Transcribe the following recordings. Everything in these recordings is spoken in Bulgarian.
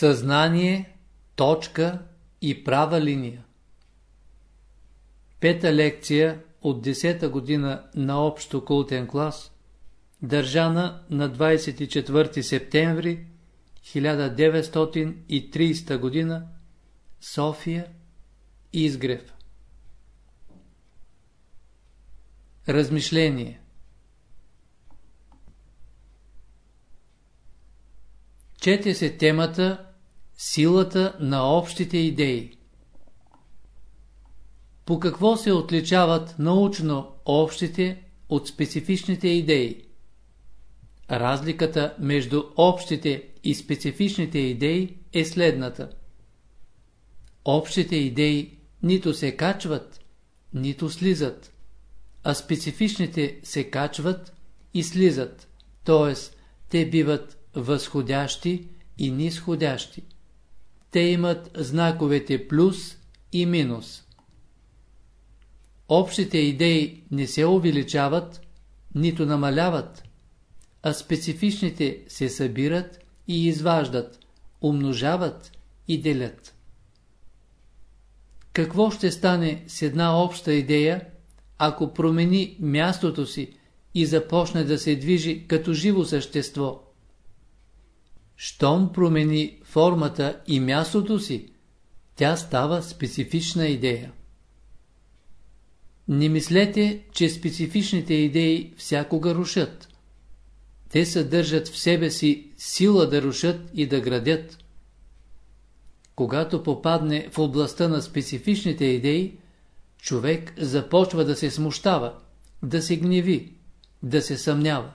Съзнание, точка и права линия Пета лекция от 10-та година на общо култен клас, държана на 24 септември 1930 година, София, Изгрев. Размишление Чете се темата Силата на общите идеи. По какво се отличават научно общите от специфичните идеи? Разликата между общите и специфичните идеи е следната. Общите идеи нито се качват, нито слизат, а специфичните се качват и слизат, т.е. те биват възходящи и нисходящи. Те имат знаковете плюс и минус. Общите идеи не се увеличават, нито намаляват, а специфичните се събират и изваждат, умножават и делят. Какво ще стане с една обща идея, ако промени мястото си и започне да се движи като живо същество? Щом промени формата и мястото си, тя става специфична идея. Не мислете, че специфичните идеи всякога рушат. Те съдържат в себе си сила да рушат и да градят. Когато попадне в областта на специфичните идеи, човек започва да се смущава, да се гневи, да се съмнява.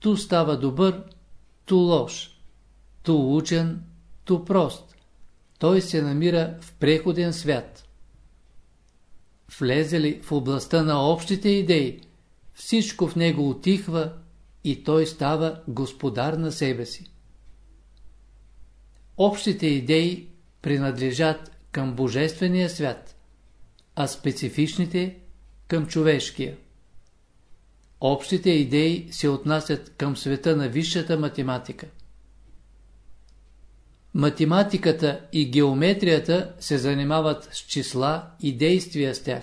Ту става добър, ту лош ту учен, ту прост. Той се намира в преходен свят. Влезе ли в областта на общите идеи, всичко в него отихва и той става господар на себе си. Общите идеи принадлежат към Божествения свят, а специфичните към човешкия. Общите идеи се отнасят към света на висшата математика. Математиката и геометрията се занимават с числа и действия с тях,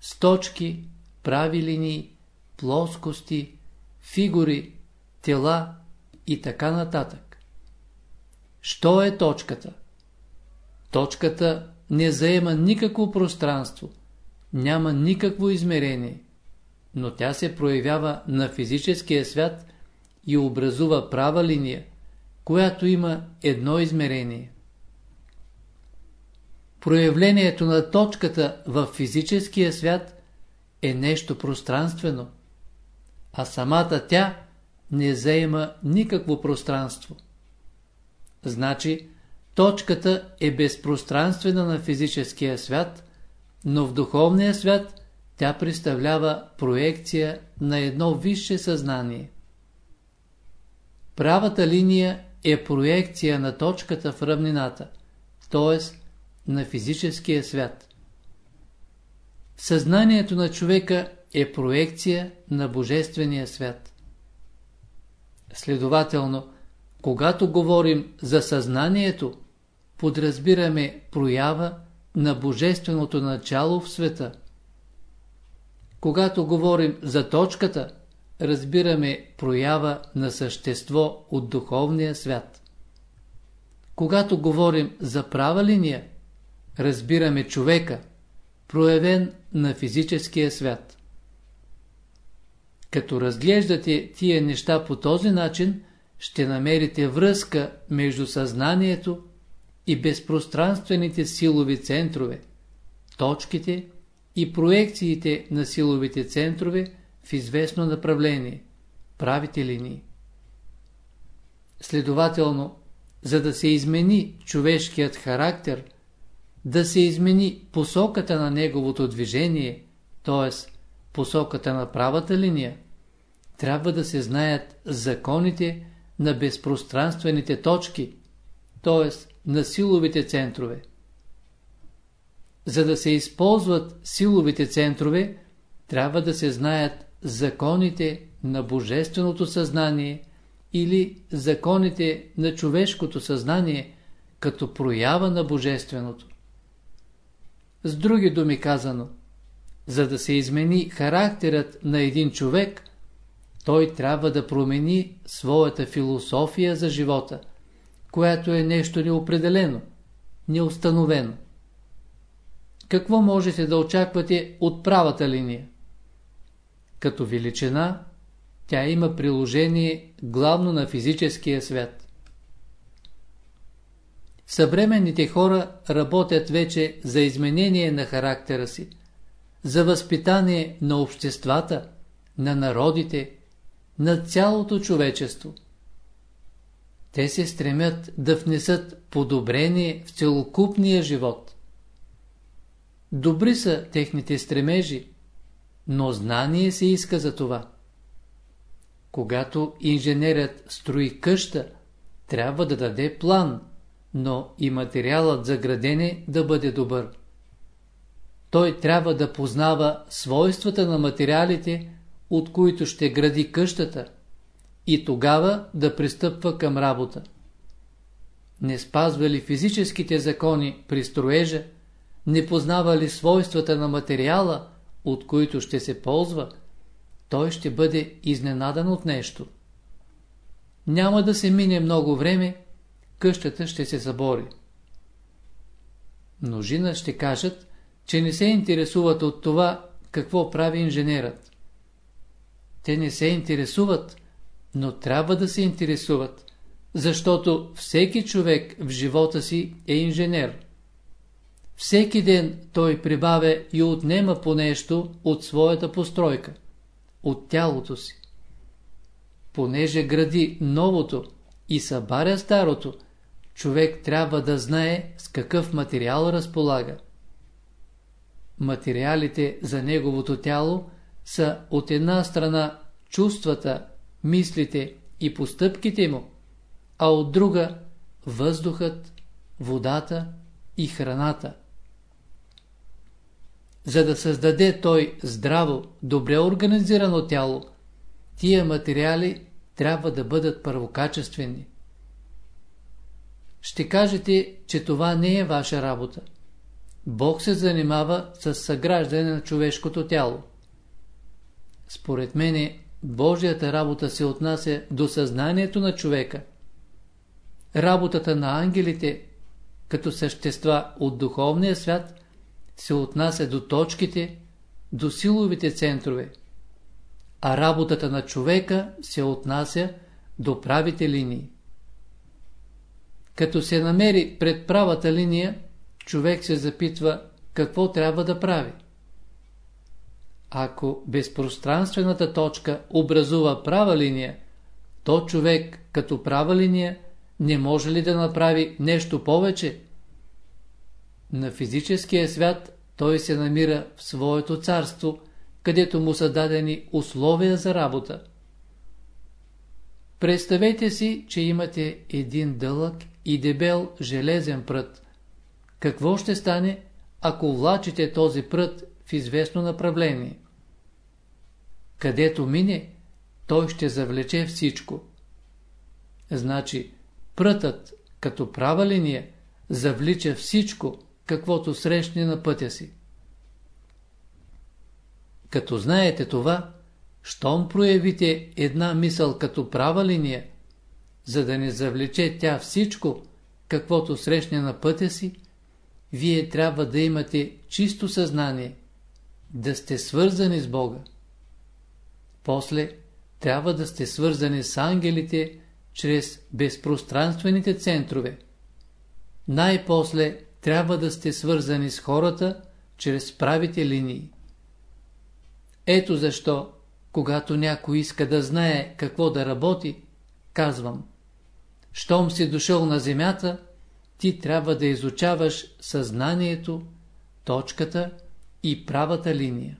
с точки, прави линии, плоскости, фигури, тела и така нататък. Що е точката? Точката не заема никакво пространство, няма никакво измерение, но тя се проявява на физическия свят и образува права линия, която има едно измерение. Проявлението на точката в физическия свят е нещо пространствено, а самата тя не заема никакво пространство. Значи, точката е безпространствена на физическия свят, но в духовния свят тя представлява проекция на едно висше съзнание. Правата линия е проекция на точката в равнината, т.е. на физическия свят. Съзнанието на човека е проекция на Божествения свят. Следователно, когато говорим за съзнанието, подразбираме проява на Божественото начало в света. Когато говорим за точката, разбираме проява на същество от духовния свят. Когато говорим за права линия, разбираме човека, проявен на физическия свят. Като разглеждате тия неща по този начин, ще намерите връзка между съзнанието и безпространствените силови центрове, точките и проекциите на силовите центрове, в известно направление, правите линии. Следователно, за да се измени човешкият характер, да се измени посоката на неговото движение, т.е. посоката на правата линия, трябва да се знаят законите на безпространствените точки, т.е. на силовите центрове. За да се използват силовите центрове, трябва да се знаят законите на божественото съзнание или законите на човешкото съзнание, като проява на Божественото. С други думи казано, за да се измени характерът на един човек, той трябва да промени своята философия за живота, която е нещо неопределено, неустановено. Какво можете да очаквате от правата линия? Като величина, тя има приложение главно на физическия свят. Съвременните хора работят вече за изменение на характера си, за възпитание на обществата, на народите, на цялото човечество. Те се стремят да внесат подобрение в целокупния живот. Добри са техните стремежи, но знание се иска за това. Когато инженерът строи къща, трябва да даде план, но и материалът за градене да бъде добър. Той трябва да познава свойствата на материалите, от които ще гради къщата, и тогава да пристъпва към работа. Не спазва ли физическите закони при строежа, не познава ли свойствата на материала, от които ще се ползва, той ще бъде изненадан от нещо. Няма да се мине много време, къщата ще се забори. Множина ще кажат, че не се интересуват от това, какво прави инженерът. Те не се интересуват, но трябва да се интересуват, защото всеки човек в живота си е инженер. Всеки ден той прибавя и отнема по нещо от своята постройка, от тялото си. Понеже гради новото и събаря старото, човек трябва да знае с какъв материал разполага. Материалите за неговото тяло са от една страна чувствата, мислите и постъпките му, а от друга въздухът, водата и храната. За да създаде той здраво, добре организирано тяло, тия материали трябва да бъдат първокачествени. Ще кажете, че това не е ваша работа. Бог се занимава с съграждане на човешкото тяло. Според мене, Божията работа се отнася до съзнанието на човека. Работата на ангелите, като същества от духовния свят, се отнася до точките, до силовите центрове, а работата на човека се отнася до правите линии. Като се намери пред правата линия, човек се запитва какво трябва да прави. Ако безпространствената точка образува права линия, то човек като права линия не може ли да направи нещо повече? На физическия свят той се намира в своето царство, където му са дадени условия за работа. Представете си, че имате един дълъг и дебел железен прът. Какво ще стане, ако влачите този прът в известно направление? Където мине, той ще завлече всичко. Значи, прътът, като права линия, завлича всичко, каквото срещне на пътя си. Като знаете това, щом проявите една мисъл като права линия, за да не завлече тя всичко, каквото срещне на пътя си, вие трябва да имате чисто съзнание, да сте свързани с Бога. После трябва да сте свързани с ангелите чрез безпространствените центрове. Най-после трябва да сте свързани с хората чрез правите линии. Ето защо, когато някой иска да знае какво да работи, казвам – щом си дошъл на земята, ти трябва да изучаваш съзнанието, точката и правата линия.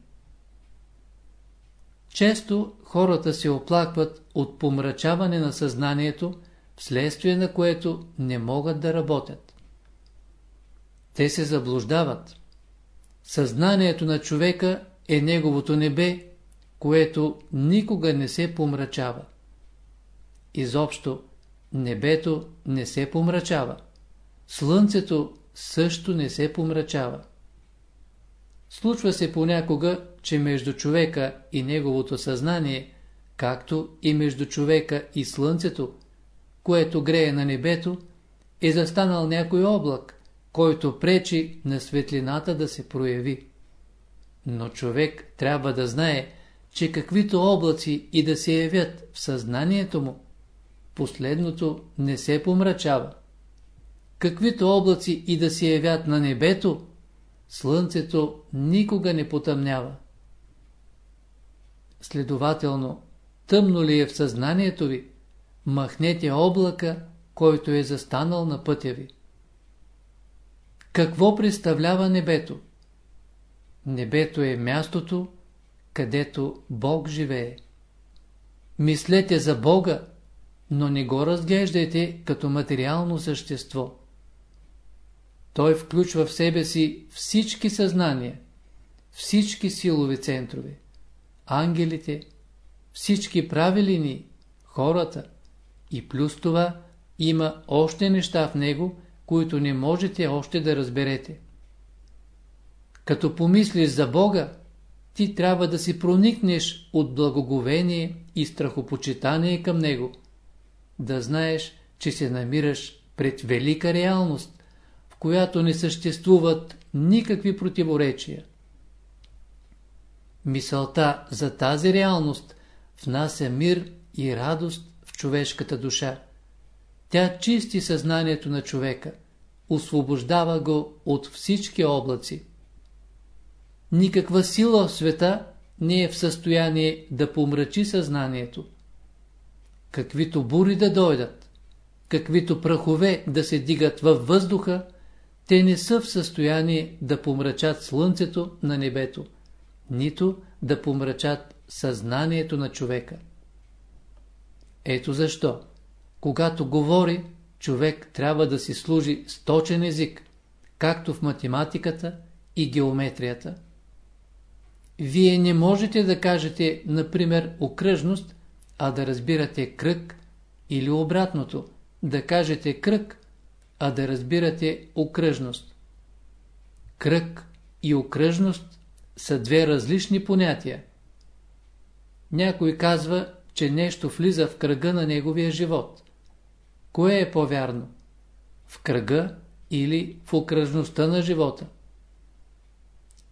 Често хората се оплакват от помрачаване на съзнанието, вследствие на което не могат да работят. Те се заблуждават. Съзнанието на човека е неговото небе, което никога не се помрачава. Изобщо, небето не се помрачава. Слънцето също не се помрачава. Случва се понякога, че между човека и неговото съзнание, както и между човека и Слънцето, което грее на небето, е застанал някой облак, който пречи на светлината да се прояви. Но човек трябва да знае, че каквито облаци и да се явят в съзнанието му, последното не се помрачава. Каквито облаци и да се явят на небето, слънцето никога не потъмнява. Следователно, тъмно ли е в съзнанието ви, махнете облака, който е застанал на пътя ви. Какво представлява небето? Небето е мястото, където Бог живее. Мислете за Бога, но не го разглеждайте като материално същество. Той включва в себе си всички съзнания, всички силови центрове, ангелите, всички правилини, хората и плюс това има още неща в него, които не можете още да разберете. Като помислиш за Бога, ти трябва да си проникнеш от благоговение и страхопочитание към Него, да знаеш, че се намираш пред велика реалност, в която не съществуват никакви противоречия. Мисълта за тази реалност внася мир и радост в човешката душа. Тя чисти съзнанието на човека, освобождава го от всички облаци. Никаква сила в света не е в състояние да помрачи съзнанието. Каквито бури да дойдат, каквито прахове да се дигат във въздуха, те не са в състояние да помрачат слънцето на небето, нито да помрачат съзнанието на човека. Ето защо, когато говори, човек трябва да си служи с точен език, както в математиката и геометрията. Вие не можете да кажете, например, окръжност, а да разбирате кръг или обратното, да кажете кръг, а да разбирате окръжност. Кръг и окръжност са две различни понятия. Някой казва, че нещо влиза в кръга на неговия живот. Кое е по-вярно? В кръга или в окръжността на живота?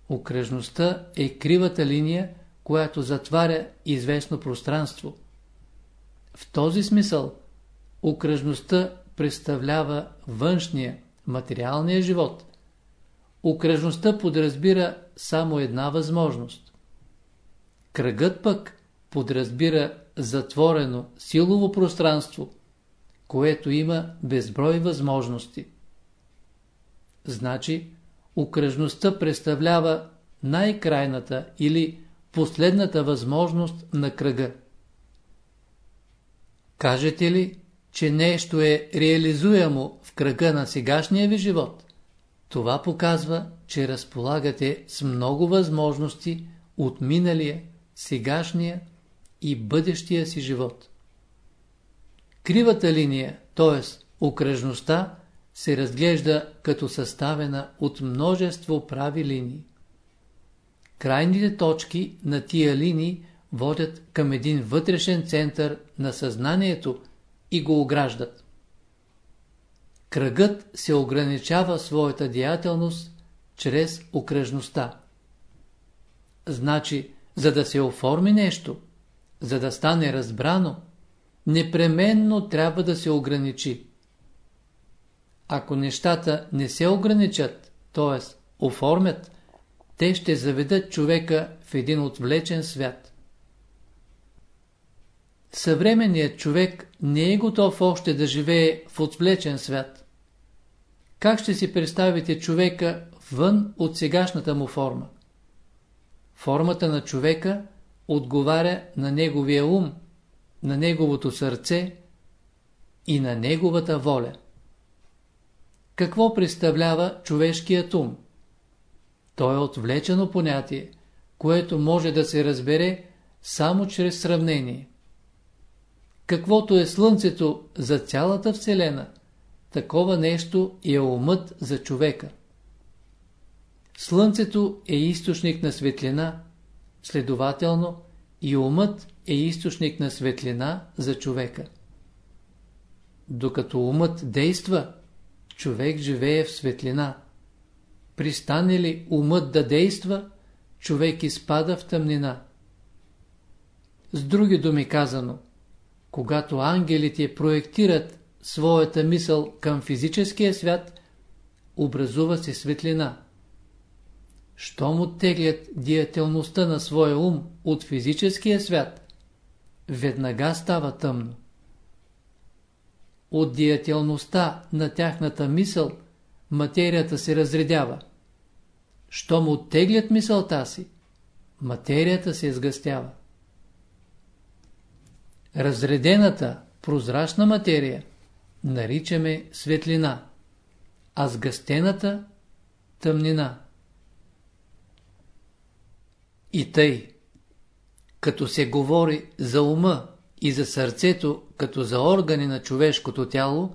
Окръжността е кривата линия, която затваря известно пространство. В този смисъл, окръжността представлява външния, материалния живот. Окръжността подразбира само една възможност. Кръгът пък подразбира затворено силово пространство, което има безброй възможности. Значи, окръжността представлява най-крайната или последната възможност на кръга. Кажете ли, че нещо е реализуемо в кръга на сегашния ви живот? Това показва, че разполагате с много възможности от миналия, сегашния и бъдещия си живот. Кривата линия, т.е. окръжността, се разглежда като съставена от множество прави линии. Крайните точки на тия линии водят към един вътрешен център на съзнанието и го ограждат. Кръгът се ограничава своята деятелност чрез окръжността. Значи, за да се оформи нещо, за да стане разбрано, непременно трябва да се ограничи. Ако нещата не се ограничат, т.е. оформят, те ще заведат човека в един отвлечен свят. Съвременният човек не е готов още да живее в отвлечен свят. Как ще си представите човека вън от сегашната му форма? Формата на човека отговаря на неговия ум, на неговото сърце и на неговата воля. Какво представлява човешкият ум? То е отвлечено понятие, което може да се разбере само чрез сравнение. Каквото е Слънцето за цялата Вселена, такова нещо е умът за човека. Слънцето е източник на светлина, следователно и умът е източник на светлина за човека. Докато умът действа, човек живее в светлина. Пристане ли умът да действа, човек изпада в тъмнина. С други думи казано, когато ангелите проектират своята мисъл към физическия свят, образува се светлина. Щом оттеглят диятелността на своя ум от физическия свят, веднага става тъмно. От диятелността на тяхната мисъл материята се разредява. Щом оттеглят мисълта си, материята се изгъстява. Разредената, прозрачна материя наричаме светлина, а сгъстената – тъмнина. И тъй, като се говори за ума и за сърцето като за органи на човешкото тяло,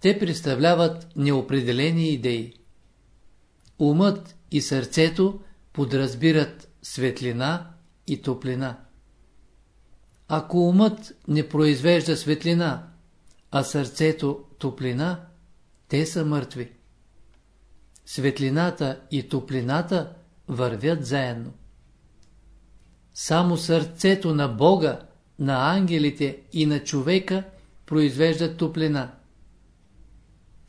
те представляват неопределени идеи. Умът и сърцето подразбират светлина и топлина. Ако умът не произвежда светлина, а сърцето топлина, те са мъртви. Светлината и топлината вървят заедно. Само сърцето на Бога, на ангелите и на човека произвеждат топлина.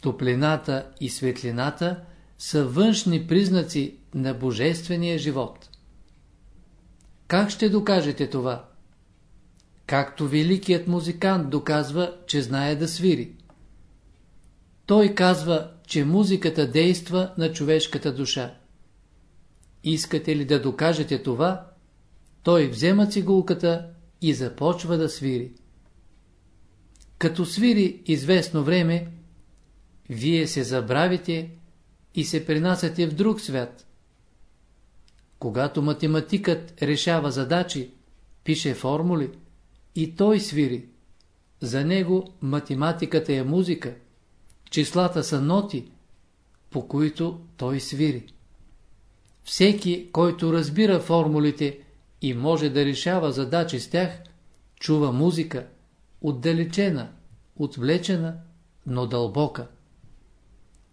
Топлината и светлината са външни признаци на божествения живот. Как ще докажете това? Както великият музикант доказва, че знае да свири. Той казва, че музиката действа на човешката душа. Искате ли да докажете това? Той взема цигулката и започва да свири. Като свири известно време, вие се забравите и се принасяте в друг свят. Когато математикът решава задачи, пише формули, и той свири. За него математиката е музика, числата са ноти, по които той свири. Всеки, който разбира формулите и може да решава задачи с тях, чува музика, отдалечена, отвлечена, но дълбока.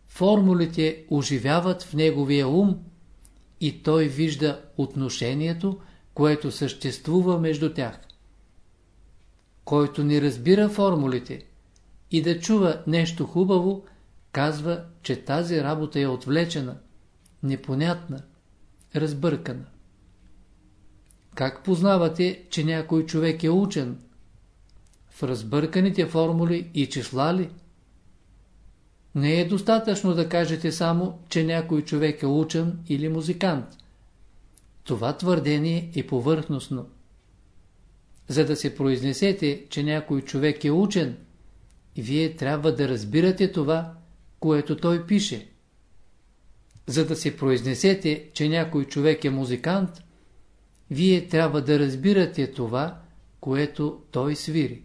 Формулите оживяват в неговия ум и той вижда отношението, което съществува между тях. Който не разбира формулите и да чува нещо хубаво, казва, че тази работа е отвлечена, непонятна, разбъркана. Как познавате, че някой човек е учен? В разбърканите формули и числа ли? Не е достатъчно да кажете само, че някой човек е учен или музикант. Това твърдение е повърхностно. За да се произнесете, че някой човек е учен, вие трябва да разбирате това, което той пише. За да се произнесете, че някой човек е музикант, вие трябва да разбирате това, което той свири.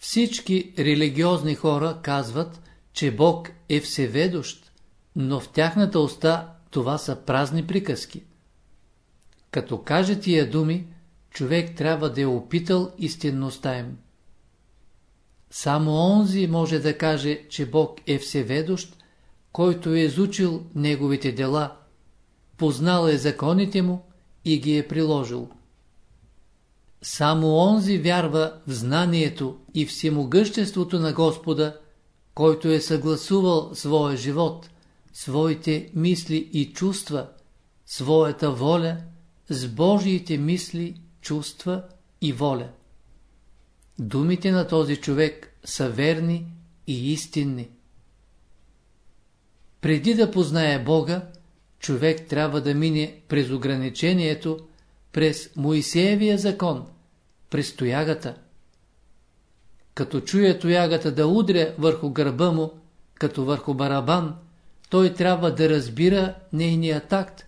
Всички религиозни хора казват, че Бог е всеведощ, но в тяхната уста това са празни приказки. Като каже тия думи, човек трябва да е опитал истинността им. Само онзи може да каже, че Бог е всеведощ, който е изучил неговите дела, познал е законите му и ги е приложил. Само онзи вярва в знанието и всемогъществото на Господа, който е съгласувал своя живот, своите мисли и чувства, своята воля с Божиите мисли, чувства и воля. Думите на този човек са верни и истинни. Преди да познае Бога, човек трябва да мине през ограничението, през Моисеевия закон, през тоягата. Като чуе тоягата да удря върху гърба му, като върху барабан, той трябва да разбира нейния такт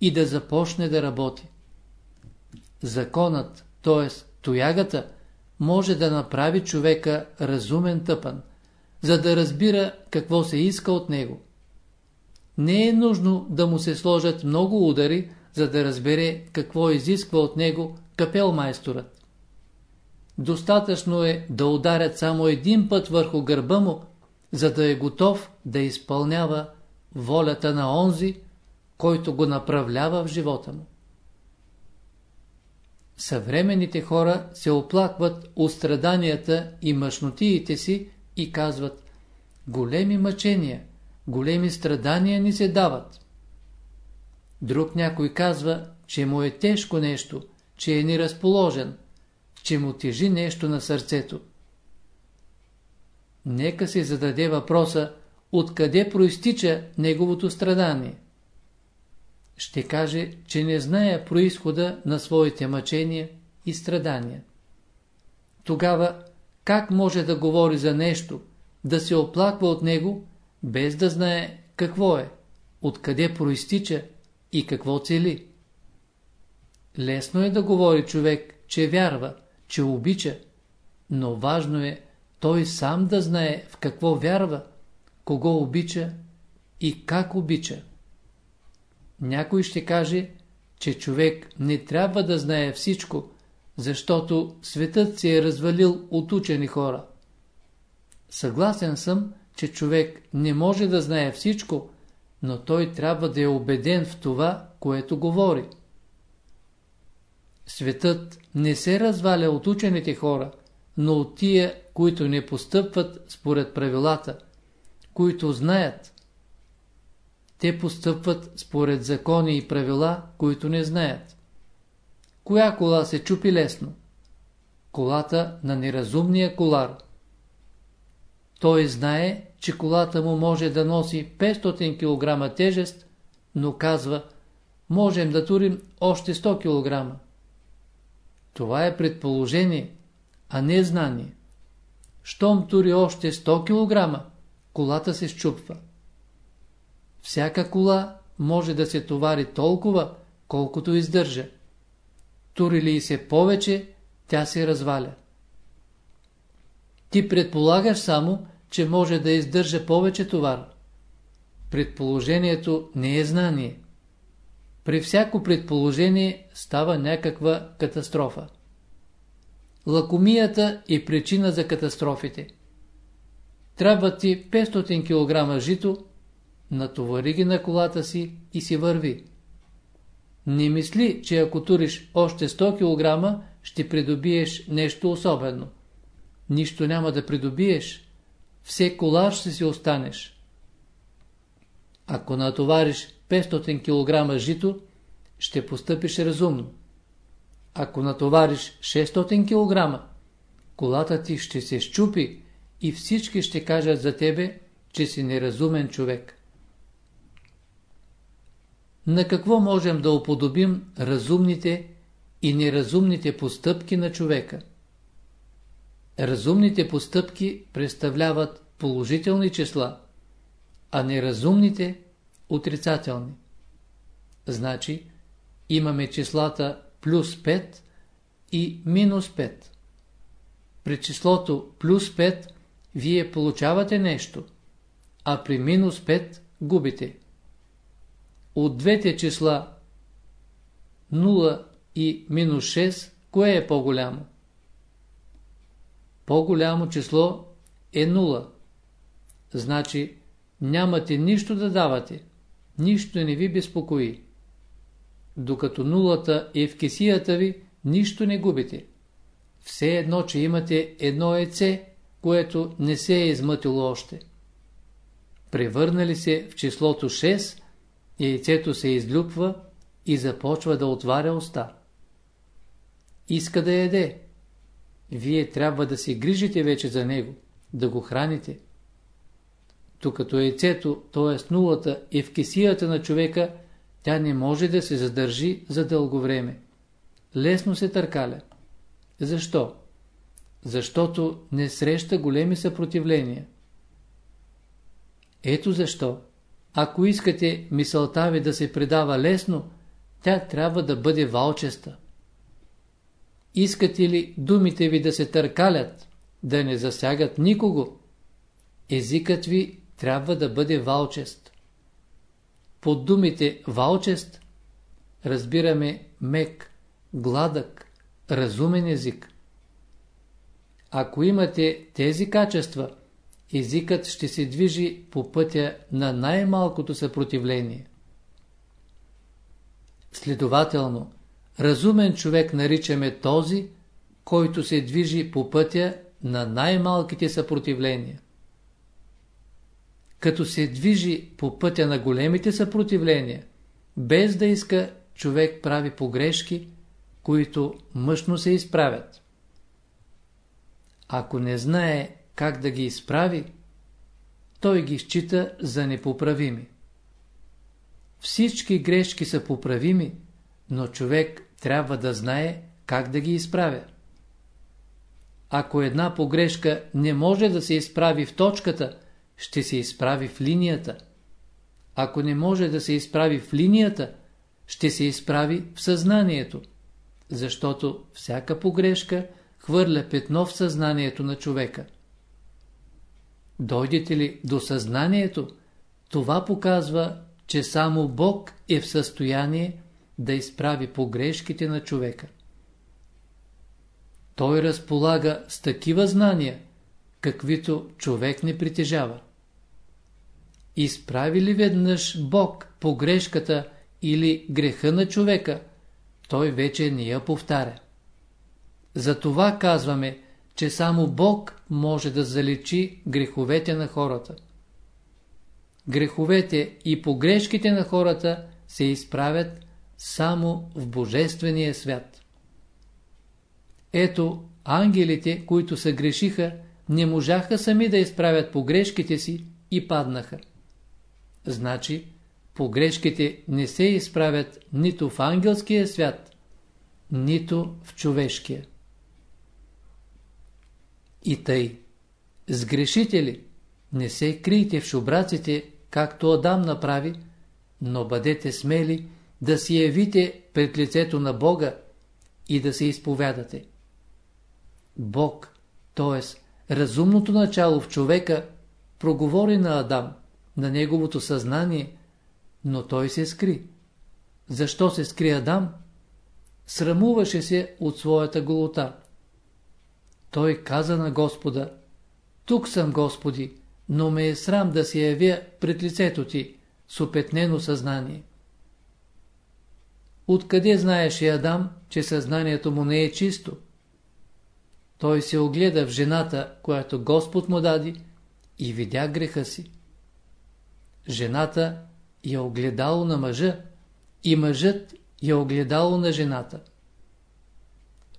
и да започне да работи. Законът, т.е. тоягата, може да направи човека разумен тъпан, за да разбира какво се иска от него. Не е нужно да му се сложат много удари, за да разбере какво изисква от него капелмайсторът. Достатъчно е да ударят само един път върху гърба му, за да е готов да изпълнява волята на онзи, който го направлява в живота му. Съвременните хора се оплакват от страданията и мъжнотиите си и казват Големи мъчения, големи страдания ни се дават. Друг някой казва, че му е тежко нещо, че е неразположен, че му тежи нещо на сърцето. Нека се зададе въпроса, откъде проистича неговото страдание. Ще каже, че не знае происхода на своите мъчения и страдания. Тогава как може да говори за нещо, да се оплаква от него, без да знае какво е, откъде проистича и какво цели? Лесно е да говори човек, че вярва, че обича, но важно е той сам да знае в какво вярва, кого обича и как обича. Някой ще каже, че човек не трябва да знае всичко, защото светът се е развалил от учени хора. Съгласен съм, че човек не може да знае всичко, но той трябва да е убеден в това, което говори. Светът не се разваля от учените хора, но от тия, които не постъпват според правилата, които знаят. Те постъпват според закони и правила, които не знаят. Коя кола се чупи лесно? Колата на неразумния колар. Той знае, че колата му може да носи 500 кг тежест, но казва, можем да турим още 100 кг. Това е предположение, а не знание. Щом тури още 100 кг, колата се щупва. Всяка кола може да се товари толкова, колкото издържа. Тури ли се повече, тя се разваля. Ти предполагаш само, че може да издържа повече товар. Предположението не е знание. При всяко предположение става някаква катастрофа. Лакомията е причина за катастрофите. Трябва ти 500 кг жито, натовари ги на колата си и си върви. Не мисли, че ако туриш още 100 кг, ще придобиеш нещо особено. Нищо няма да придобиеш. Все колар ще си останеш. Ако натовариш 500 кг жито, ще постъпиш разумно. Ако натовариш 600 кг, колата ти ще се щупи и всички ще кажат за тебе, че си неразумен човек. На какво можем да уподобим разумните и неразумните постъпки на човека? Разумните постъпки представляват положителни числа, а неразумните – отрицателни. Значи, имаме числата плюс 5 и минус 5. При числото плюс 5 вие получавате нещо, а при минус 5 губите. От двете числа 0 и минус 6, кое е по-голямо? По-голямо число е 0. Значи нямате нищо да давате, нищо не ви безпокои. Докато нулата е в кесията ви, нищо не губите. Все едно, че имате едно яйце, което не се е измътило още. Превърнали се в числото 6, яйцето се излюпва и започва да отваря уста. Иска да яде. Вие трябва да се грижите вече за него, да го храните. Докато яйцето, т.е. нулата, е в кесията на човека, тя не може да се задържи за дълго време. Лесно се търкаля. Защо? Защото не среща големи съпротивления. Ето защо. Ако искате мисълта ви да се предава лесно, тя трябва да бъде валчеста. Искате ли думите ви да се търкалят, да не засягат никого? езикът ви трябва да бъде валчест. Под думите валчест разбираме мек, гладък, разумен език. Ако имате тези качества, езикът ще се движи по пътя на най-малкото съпротивление. Следователно, разумен човек наричаме този, който се движи по пътя на най-малките съпротивления. Като се движи по пътя на големите съпротивления, без да иска, човек прави погрешки, които мъжно се изправят. Ако не знае как да ги изправи, той ги счита за непоправими. Всички грешки са поправими, но човек трябва да знае как да ги изправя. Ако една погрешка не може да се изправи в точката, ще се изправи в линията. Ако не може да се изправи в линията, ще се изправи в съзнанието, защото всяка погрешка хвърля петно в съзнанието на човека. Дойдете ли до съзнанието, това показва, че само Бог е в състояние да изправи погрешките на човека. Той разполага с такива знания, каквито човек не притежава. Изправи ли веднъж Бог погрешката или греха на човека, той вече не я повтаря. Затова казваме, че само Бог може да заличи греховете на хората. Греховете и погрешките на хората се изправят само в Божествения свят. Ето, ангелите, които се грешиха, не можаха сами да изправят погрешките си и паднаха. Значи, погрешките не се изправят нито в ангелския свят, нито в човешкия. И тъй, сгрешители, не се крийте в шубраците, както Адам направи, но бъдете смели да си явите пред лицето на Бога и да се изповядате. Бог, т.е. разумното начало в човека, проговори на Адам, на неговото съзнание, но той се скри. Защо се скри Адам? Срамуваше се от своята голота. Той каза на Господа, тук съм Господи, но ме е срам да се явя пред лицето ти, с опетнено съзнание. Откъде знаеше Адам, че съзнанието му не е чисто? Той се огледа в жената, която Господ му даде и видя греха си. Жената е огледало на мъжа и мъжът е огледало на жената.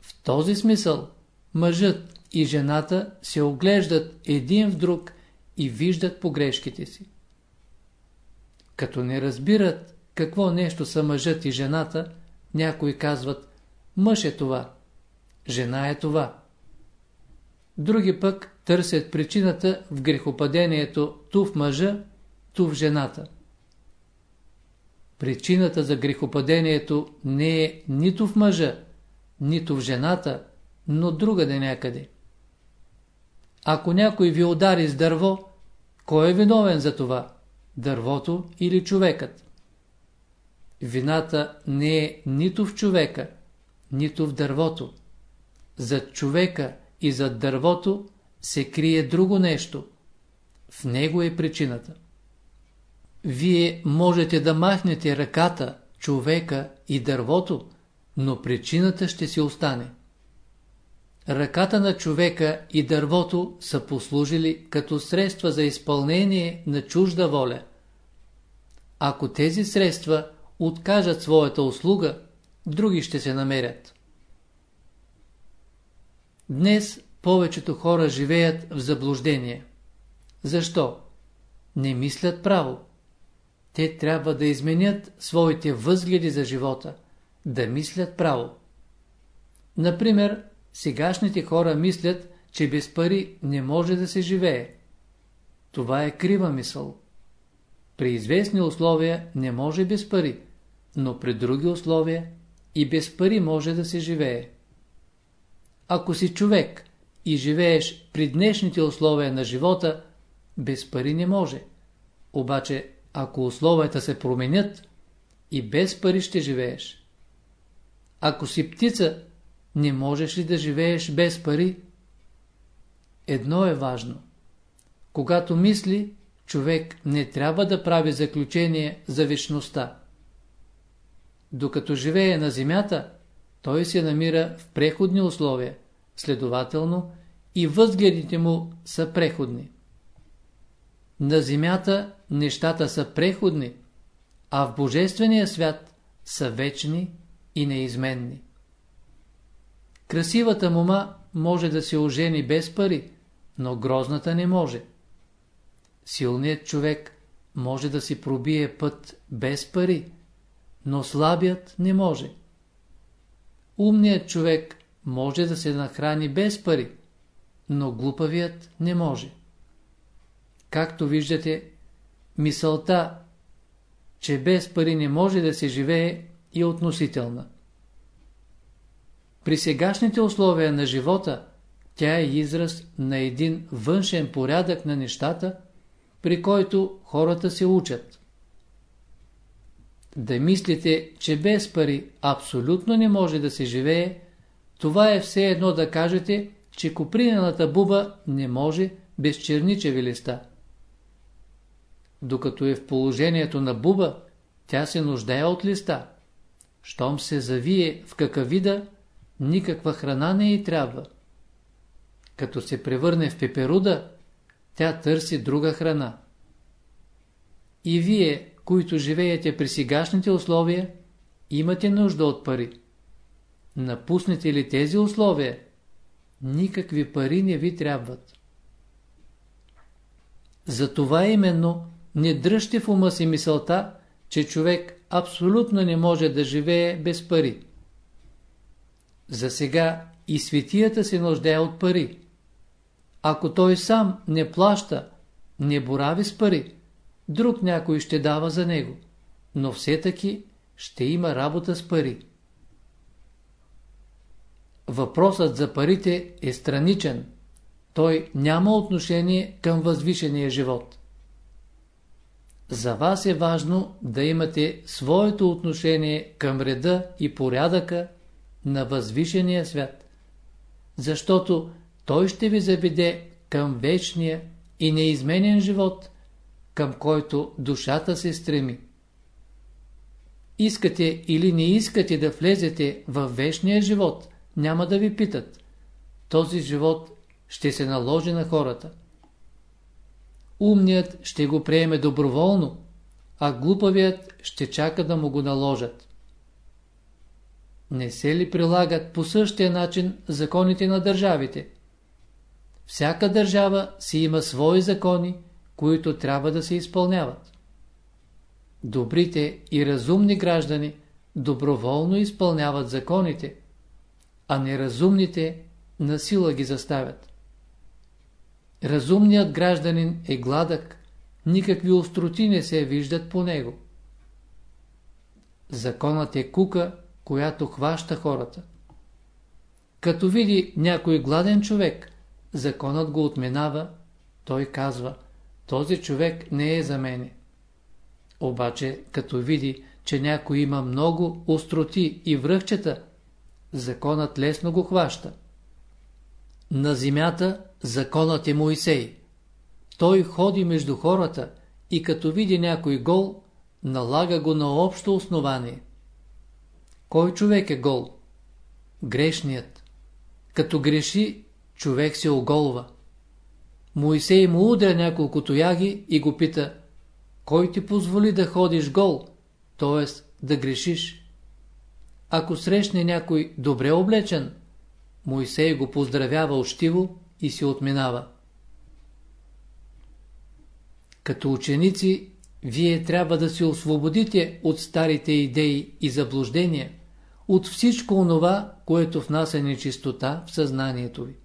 В този смисъл мъжът и жената се оглеждат един в друг и виждат погрешките си. Като не разбират какво нещо са мъжът и жената, някои казват мъж е това, жена е това. Други пък търсят причината в грехопадението ту в мъжа, ту в жената. Причината за грехопадението не е нито в мъжа, нито в жената, но другаде някъде. Ако някой ви удари с дърво, кой е виновен за това? Дървото или човекът? Вината не е нито в човека, нито в дървото. Зад човека и зад дървото се крие друго нещо. В него е причината. Вие можете да махнете ръката, човека и дървото, но причината ще си остане. Ръката на човека и дървото са послужили като средства за изпълнение на чужда воля. Ако тези средства откажат своята услуга, други ще се намерят. Днес повечето хора живеят в заблуждение. Защо? Не мислят право. Те трябва да изменят своите възгледи за живота, да мислят право. Например, сегашните хора мислят, че без пари не може да се живее. Това е крива мисъл. При известни условия не може без пари, но при други условия и без пари може да се живее. Ако си човек и живееш при днешните условия на живота, без пари не може. Обаче, ако условията се променят, и без пари ще живееш. Ако си птица, не можеш ли да живееш без пари? Едно е важно. Когато мисли, човек не трябва да прави заключение за вечността. Докато живее на земята, той се намира в преходни условия, следователно и възгледите му са преходни. На земята нещата са преходни, а в Божествения свят са вечни и неизменни. Красивата мома може да се ожени без пари, но грозната не може. Силният човек може да си пробие път без пари, но слабият не може. Умният човек може да се нахрани без пари, но глупавият не може. Както виждате, мисълта, че без пари не може да се живее, е относителна. При сегашните условия на живота, тя е израз на един външен порядък на нещата, при който хората се учат. Да мислите, че без пари абсолютно не може да се живее, това е все едно да кажете, че купринената буба не може без черничеви листа. Докато е в положението на буба, тя се нуждае от листа. Щом се завие в какъв вида, никаква храна не й трябва. Като се превърне в пеперуда, тя търси друга храна. И вие, които живеете при сегашните условия, имате нужда от пари. Напуснете ли тези условия, никакви пари не ви трябват. Затова именно не дръжте в ума си мисълта, че човек абсолютно не може да живее без пари. За сега и светията се нуждае от пари. Ако той сам не плаща, не борави с пари, друг някой ще дава за него, но все таки ще има работа с пари. Въпросът за парите е страничен. Той няма отношение към възвишения живот. За вас е важно да имате своето отношение към реда и порядъка на възвишения свят, защото той ще ви заведе към вечния и неизменен живот, към който душата се стреми. Искате или не искате да влезете в вечния живот, няма да ви питат. Този живот ще се наложи на хората. Умният ще го приеме доброволно, а глупавият ще чака да му го наложат. Не се ли прилагат по същия начин законите на държавите? Всяка държава си има свои закони, които трябва да се изпълняват. Добрите и разумни граждани доброволно изпълняват законите, а неразумните насила ги заставят. Разумният гражданин е гладък, никакви остроти не се виждат по него. Законът е кука, която хваща хората. Като види някой гладен човек, законът го отменава, той казва, този човек не е за мене. Обаче, като види, че някой има много остроти и връхчета, законът лесно го хваща. На земята законът е Моисей. Той ходи между хората и като види някой гол, налага го на общо основание. Кой човек е гол? Грешният. Като греши, човек се оголва. Моисей му удря няколко тояги и го пита, кой ти позволи да ходиш гол, т.е. да грешиш? Ако срещне някой добре облечен, Моисей го поздравява учтиво и се отминава. Като ученици, вие трябва да се освободите от старите идеи и заблуждения, от всичко онова, което внася нечистота в съзнанието ви.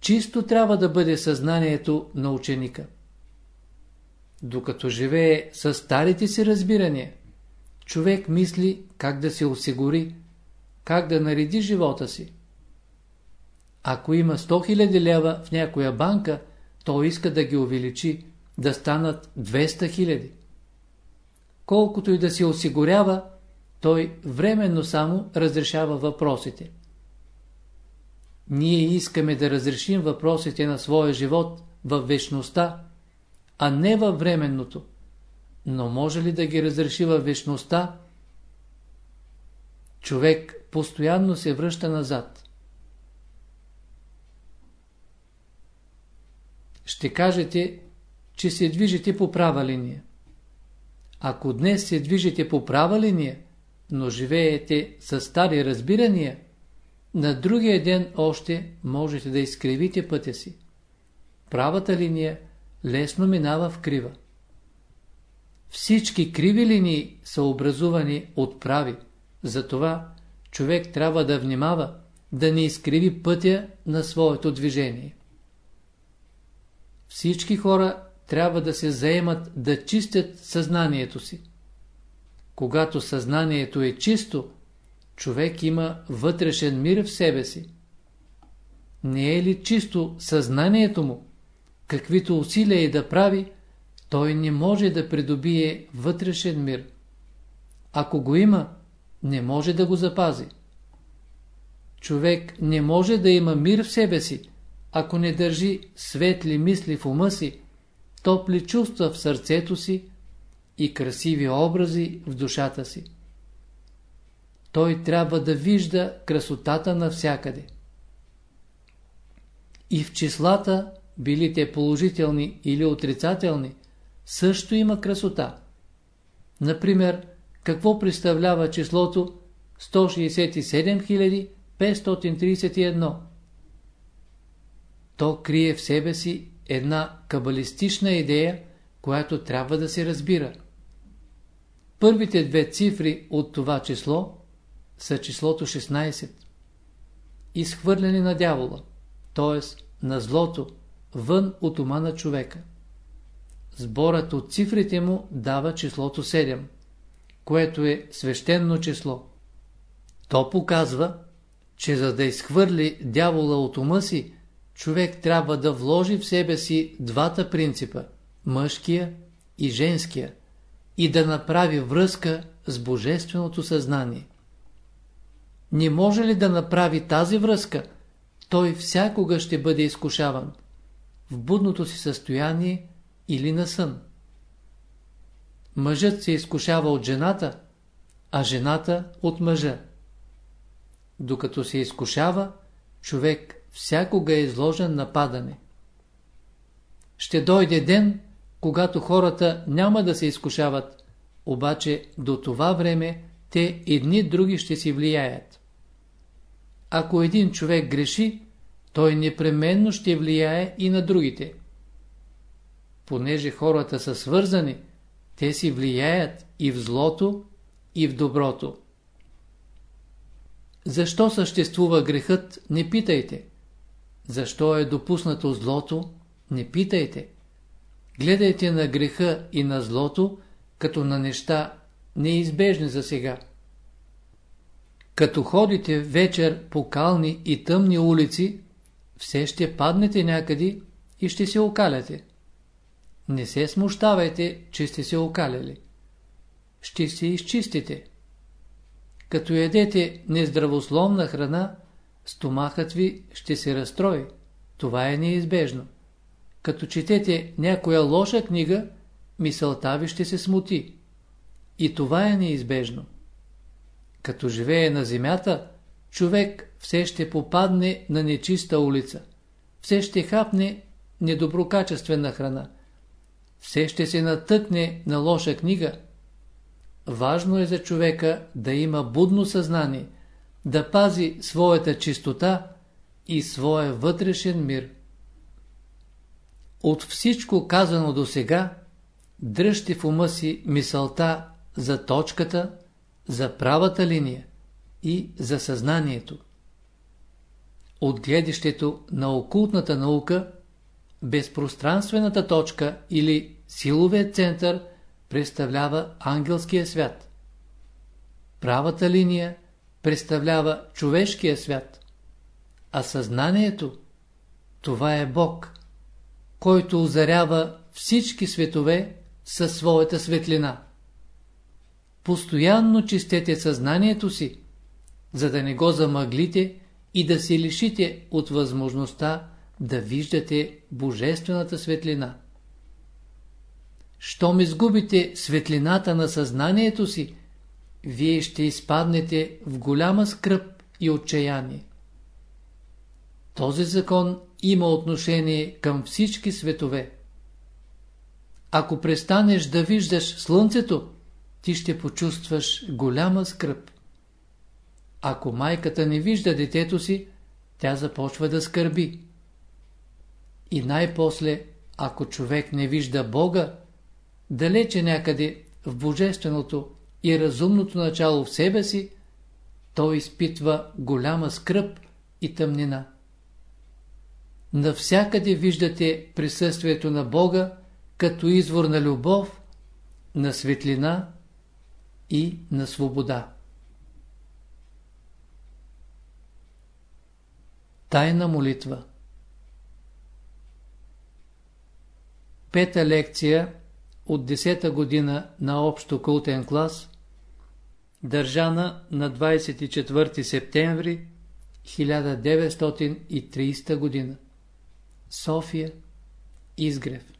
Чисто трябва да бъде съзнанието на ученика. Докато живее с старите си разбирания, човек мисли как да се осигури, как да нареди живота си. Ако има 100 000 лева в някоя банка, той иска да ги увеличи, да станат 200 хиляди. Колкото и да се осигурява, той временно само разрешава въпросите. Ние искаме да разрешим въпросите на своя живот в вечността, а не във временното. Но може ли да ги разреши във вечността? Човек постоянно се връща назад. Ще кажете, че се движите по права линия. Ако днес се движите по права линия, но живеете с стари разбирания, на другия ден още можете да изкривите пътя си. Правата линия лесно минава в крива. Всички криви линии са образувани от прави, затова човек трябва да внимава да не изкриви пътя на своето движение. Всички хора трябва да се заемат да чистят съзнанието си. Когато съзнанието е чисто, човек има вътрешен мир в себе си. Не е ли чисто съзнанието му, каквито усилия и да прави, той не може да придобие вътрешен мир. Ако го има, не може да го запази. Човек не може да има мир в себе си, ако не държи светли мисли в ума си, топли чувства в сърцето си и красиви образи в душата си. Той трябва да вижда красотата навсякъде. И в числата, били те положителни или отрицателни, също има красота. Например, какво представлява числото 167 531? То крие в себе си една кабалистична идея, която трябва да се разбира. Първите две цифри от това число са числото 16. Изхвърляне на дявола, т.е. на злото, вън от ума на човека. Сборът от цифрите му дава числото 7, което е свещено число. То показва, че за да изхвърли дявола от ума си, човек трябва да вложи в себе си двата принципа – мъжкия и женския, и да направи връзка с божественото съзнание. Не може ли да направи тази връзка, той всякога ще бъде изкушаван в будното си състояние или на сън. Мъжът се изкушава от жената, а жената от мъжа. Докато се изкушава, човек всякога е изложен на падане. Ще дойде ден, когато хората няма да се изкушават, обаче до това време те едни други ще си влияят. Ако един човек греши, той непременно ще влияе и на другите. Понеже хората са свързани, те си влияят и в злото, и в доброто. Защо съществува грехът, не питайте. Защо е допуснато злото? Не питайте. Гледайте на греха и на злото, като на неща неизбежни за сега. Като ходите вечер по кални и тъмни улици, все ще паднете някъде и ще се окаляте. Не се смущавайте, че сте се окаляли. Ще се изчистите. Като ядете нездравословна храна, стомахът ви ще се разстрои. Това е неизбежно. Като четете някоя лоша книга, мисълта ви ще се смути. И това е неизбежно. Като живее на земята, човек все ще попадне на нечиста улица. Все ще хапне недоброкачествена храна. Все ще се натъкне на лоша книга. Важно е за човека да има будно съзнание – да пази своята чистота и своя вътрешен мир. От всичко казано до сега, дръжте в ума си мисълта за точката, за правата линия и за съзнанието. От гледището на окултната наука, безпространствената точка или силовият център представлява ангелския свят. Правата линия – представлява човешкия свят, а съзнанието – това е Бог. който озарява всички светове със своята светлина. Постоянно чистете съзнанието си, за да не го замъглите и да се лишите от възможността да виждате Божествената светлина. Щом изгубите светлината на съзнанието си, вие ще изпаднете в голяма скръп и отчаяние. Този закон има отношение към всички светове. Ако престанеш да виждаш слънцето, ти ще почувстваш голяма скръп. Ако майката не вижда детето си, тя започва да скърби. И най-после, ако човек не вижда Бога, далече някъде в божественото и разумното начало в себе си, той изпитва голяма скръп и тъмнина. Навсякъде виждате присъствието на Бога като извор на любов, на светлина и на свобода. Тайна молитва Пета лекция от 10-та година на общо култен клас, държана на 24 септември 1930 година. София, Изгрев